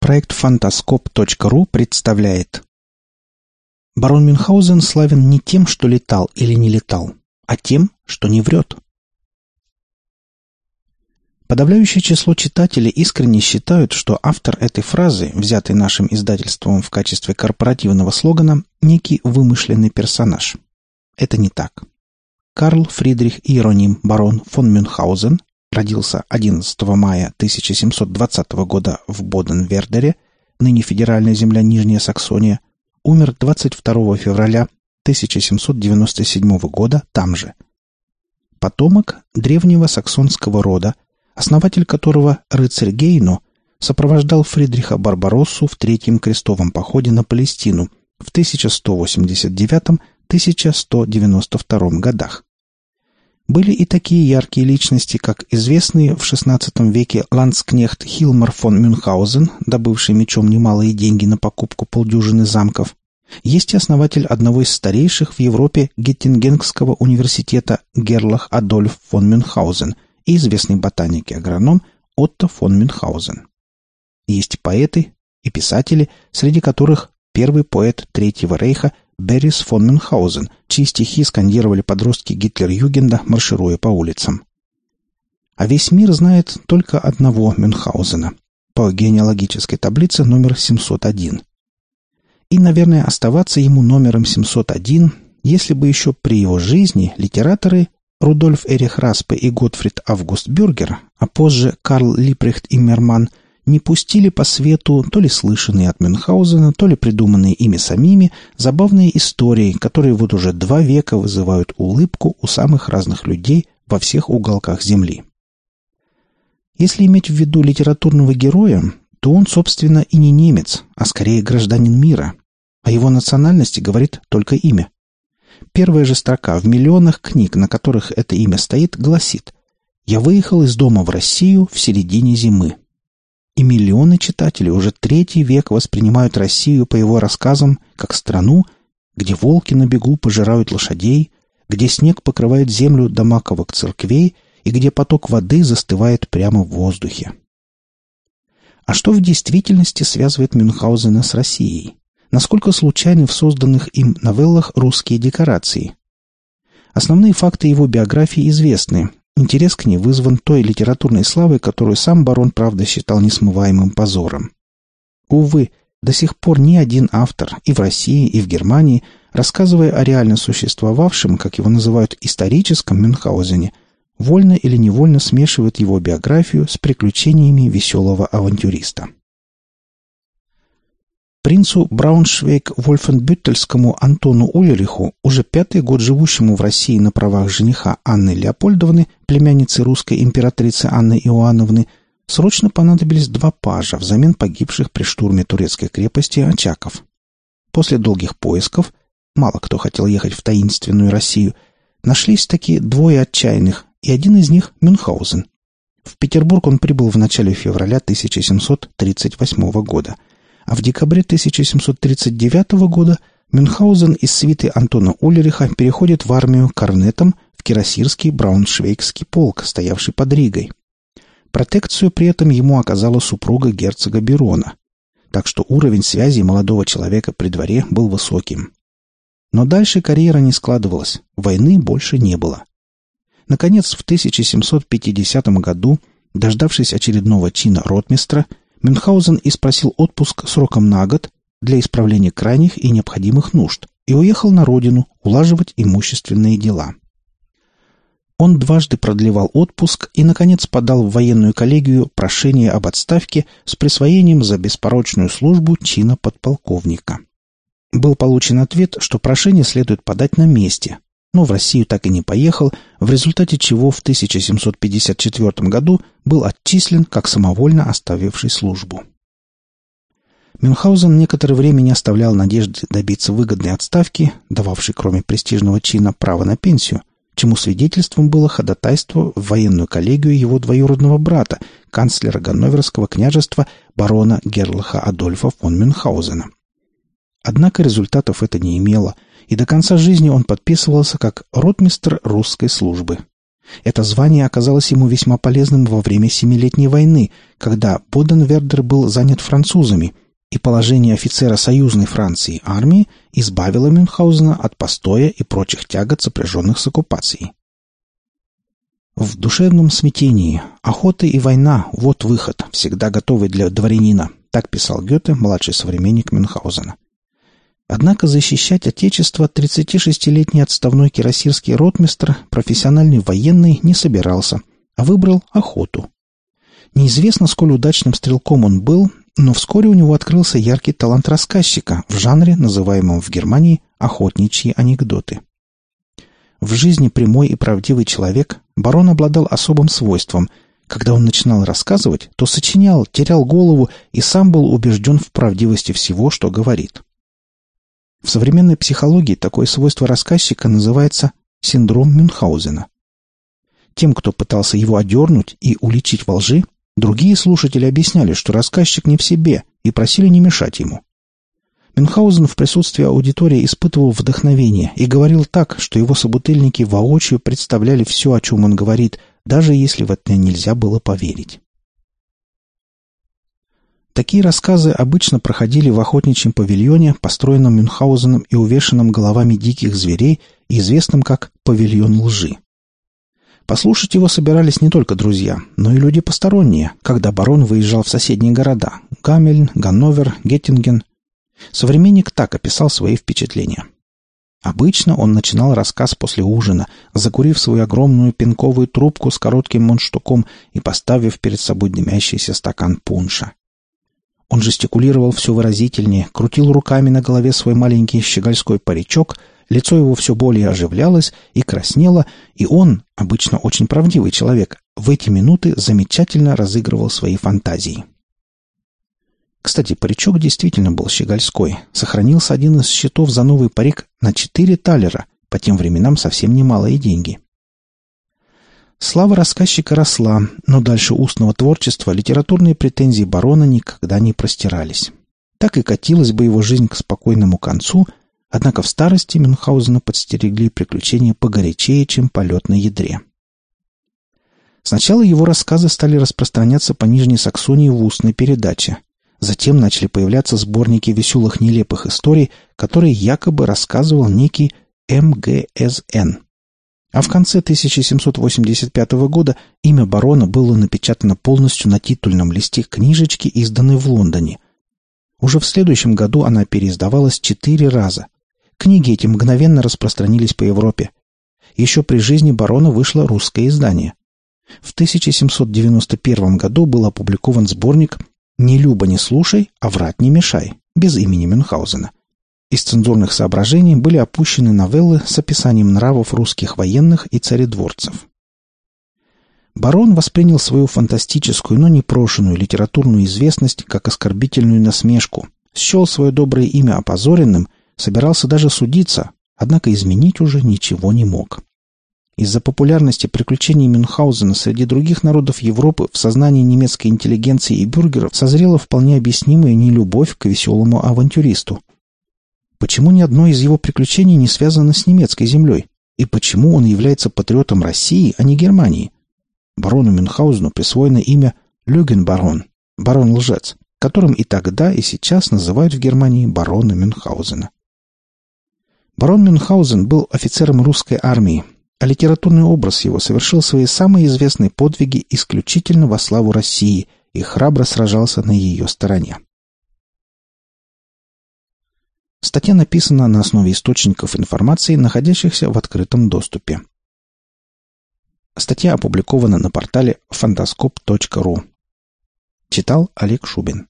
Проект фантаскоп.ру представляет Барон Мюнхгаузен славен не тем, что летал или не летал, а тем, что не врет. Подавляющее число читателей искренне считают, что автор этой фразы, взятой нашим издательством в качестве корпоративного слогана, некий вымышленный персонаж. Это не так. Карл Фридрих Иероним барон фон Мюнхгаузен родился 11 мая 1720 года в Боденвердере, ныне федеральная земля Нижняя Саксония, умер 22 февраля 1797 года там же. Потомок древнего саксонского рода, основатель которого рыцарь Гейно сопровождал Фридриха Барбароссу в Третьем крестовом походе на Палестину в 1189-1192 годах. Были и такие яркие личности, как известный в XVI веке ландскнехт Хилмар фон Мюнхгаузен, добывший мечом немалые деньги на покупку полдюжины замков. Есть и основатель одного из старейших в Европе Геттингенского университета Герлах Адольф фон Мюнхгаузен и известный ботаник и агроном Отто фон Мюнхгаузен. Есть поэты и писатели, среди которых первый поэт Третьего рейха Беррис фон Мюнхгаузен, чьи стихи скандировали подростки Гитлер-Югенда, маршируя по улицам. А весь мир знает только одного Мюнхгаузена по генеалогической таблице номер 701. И, наверное, оставаться ему номером 701, если бы еще при его жизни литераторы Рудольф Эрих Распе и Готфрид Август Бюргер, а позже Карл Липрехт и Мерман не пустили по свету то ли слышанные от Мюнхгаузена, то ли придуманные ими самими забавные истории, которые вот уже два века вызывают улыбку у самых разных людей во всех уголках Земли. Если иметь в виду литературного героя, то он, собственно, и не немец, а скорее гражданин мира. О его национальности говорит только имя. Первая же строка в миллионах книг, на которых это имя стоит, гласит «Я выехал из дома в Россию в середине зимы и миллионы читателей уже третий век воспринимают Россию по его рассказам как страну, где волки на бегу пожирают лошадей, где снег покрывает землю до маковок церквей и где поток воды застывает прямо в воздухе. А что в действительности связывает Мюнхгаузена с Россией? Насколько случайны в созданных им новеллах русские декорации? Основные факты его биографии известны, Интерес к ней вызван той литературной славой, которую сам барон, правда, считал несмываемым позором. Увы, до сих пор ни один автор и в России, и в Германии, рассказывая о реально существовавшем, как его называют, историческом Мюнхгаузене, вольно или невольно смешивает его биографию с приключениями веселого авантюриста. Принцу Брауншвейг-Вольфенбюттельскому Антону Ульриху, уже пятый год живущему в России на правах жениха Анны Леопольдовны, племянницы русской императрицы Анны Иоанновны, срочно понадобились два пажа взамен погибших при штурме турецкой крепости Очаков. После долгих поисков, мало кто хотел ехать в таинственную Россию, нашлись такие двое отчаянных, и один из них – Мюнхгаузен. В Петербург он прибыл в начале февраля 1738 года – а в декабре 1739 года Мюнхгаузен из свиты Антона Ульриха переходит в армию корнетом в Кирасирский Брауншвейгский полк, стоявший под Ригой. Протекцию при этом ему оказала супруга герцога Берона, так что уровень связи молодого человека при дворе был высоким. Но дальше карьера не складывалась, войны больше не было. Наконец, в 1750 году, дождавшись очередного чина ротмистра, Мюнхгаузен и спросил отпуск сроком на год для исправления крайних и необходимых нужд и уехал на родину улаживать имущественные дела. Он дважды продлевал отпуск и, наконец, подал в военную коллегию прошение об отставке с присвоением за беспорочную службу чина подполковника. Был получен ответ, что прошение следует подать на месте, но в Россию так и не поехал, в результате чего в 1754 году был отчислен как самовольно оставивший службу. Мюнхгаузен некоторое время не оставлял надежды добиться выгодной отставки, дававшей кроме престижного чина право на пенсию, чему свидетельством было ходатайство в военную коллегию его двоюродного брата, канцлера Ганноверского княжества барона Герлаха Адольфа фон Мюнхгаузена. Однако результатов это не имело – и до конца жизни он подписывался как ротмистр русской службы. Это звание оказалось ему весьма полезным во время Семилетней войны, когда Боденвердер был занят французами, и положение офицера союзной Франции армии избавило Мюнхгаузена от постоя и прочих тягот, сопряженных с оккупацией. В душевном смятении охота и война – вот выход, всегда готовый для дворянина, так писал Гёте, младший современник Мюнхгаузена. Однако защищать Отечество 36-летний отставной кирасирский ротмистр, профессиональный военный, не собирался, а выбрал охоту. Неизвестно, сколь удачным стрелком он был, но вскоре у него открылся яркий талант рассказчика в жанре, называемом в Германии «охотничьи анекдоты». В жизни прямой и правдивый человек, барон обладал особым свойством. Когда он начинал рассказывать, то сочинял, терял голову и сам был убежден в правдивости всего, что говорит. В современной психологии такое свойство рассказчика называется синдром Мюнхгаузена. Тем, кто пытался его одернуть и уличить во лжи, другие слушатели объясняли, что рассказчик не в себе, и просили не мешать ему. Мюнхгаузен в присутствии аудитории испытывал вдохновение и говорил так, что его собутыльники воочию представляли все, о чем он говорит, даже если в это нельзя было поверить. Такие рассказы обычно проходили в охотничьем павильоне, построенном Мюнхгаузеном и увешанном головами диких зверей, и известном как «павильон лжи». Послушать его собирались не только друзья, но и люди посторонние, когда барон выезжал в соседние города – Гамельн, Ганновер, Геттинген. Современник так описал свои впечатления. Обычно он начинал рассказ после ужина, закурив свою огромную пинковую трубку с коротким мундштуком и поставив перед собой дымящийся стакан пунша. Он жестикулировал все выразительнее, крутил руками на голове свой маленький щегольской паричок, лицо его все более оживлялось и краснело, и он, обычно очень правдивый человек, в эти минуты замечательно разыгрывал свои фантазии. Кстати, паричок действительно был щегольской. Сохранился один из счетов за новый парик на четыре талера, по тем временам совсем немалые деньги. Слава рассказчика росла, но дальше устного творчества литературные претензии барона никогда не простирались. Так и катилась бы его жизнь к спокойному концу, однако в старости Мюнхгаузена подстерегли приключения погорячее, чем полет на ядре. Сначала его рассказы стали распространяться по Нижней Саксонии в устной передаче. Затем начали появляться сборники веселых нелепых историй, которые якобы рассказывал некий МГСН. А в конце 1785 года имя барона было напечатано полностью на титульном листе книжечки, изданной в Лондоне. Уже в следующем году она переиздавалась четыре раза. Книги эти мгновенно распространились по Европе. Еще при жизни барона вышло русское издание. В 1791 году был опубликован сборник «Не люба, не слушай, а врать не мешай» без имени Мюнхгаузена. Из цензурных соображений были опущены новеллы с описанием нравов русских военных и царедворцев. Барон воспринял свою фантастическую, но непрошенную литературную известность как оскорбительную насмешку, счел свое доброе имя опозоренным, собирался даже судиться, однако изменить уже ничего не мог. Из-за популярности приключений Мюнхгаузена среди других народов Европы в сознании немецкой интеллигенции и бюргеров созрела вполне объяснимая нелюбовь к веселому авантюристу, Почему ни одно из его приключений не связано с немецкой землей? И почему он является патриотом России, а не Германии? Барону Мюнхгаузену присвоено имя Люгенбарон, барон-лжец, которым и тогда, и сейчас называют в Германии барона Мюнхгаузена. Барон Мюнхгаузен был офицером русской армии, а литературный образ его совершил свои самые известные подвиги исключительно во славу России и храбро сражался на ее стороне. Статья написана на основе источников информации, находящихся в открытом доступе. Статья опубликована на портале fantascope.ru. Читал Олег Шубин.